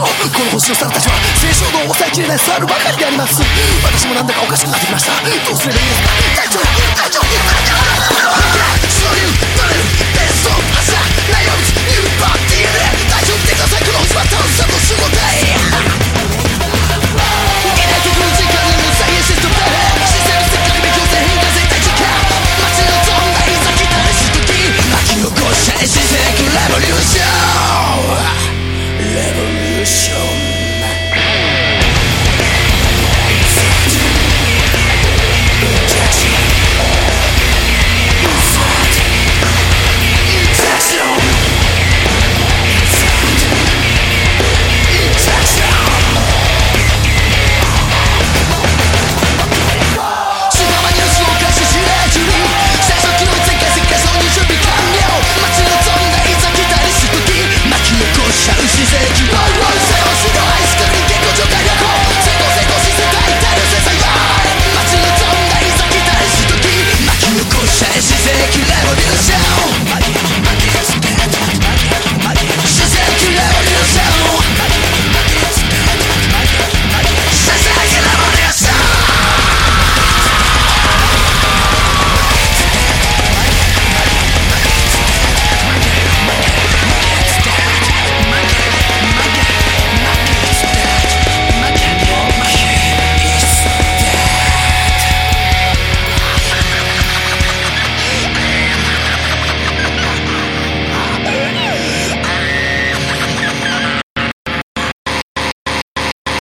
この星の猿たちは青衝動を抑えきれない猿ばかりであります。私もなんだかおかしくなってきました。どうすればいいですか？隊長隊長隊長。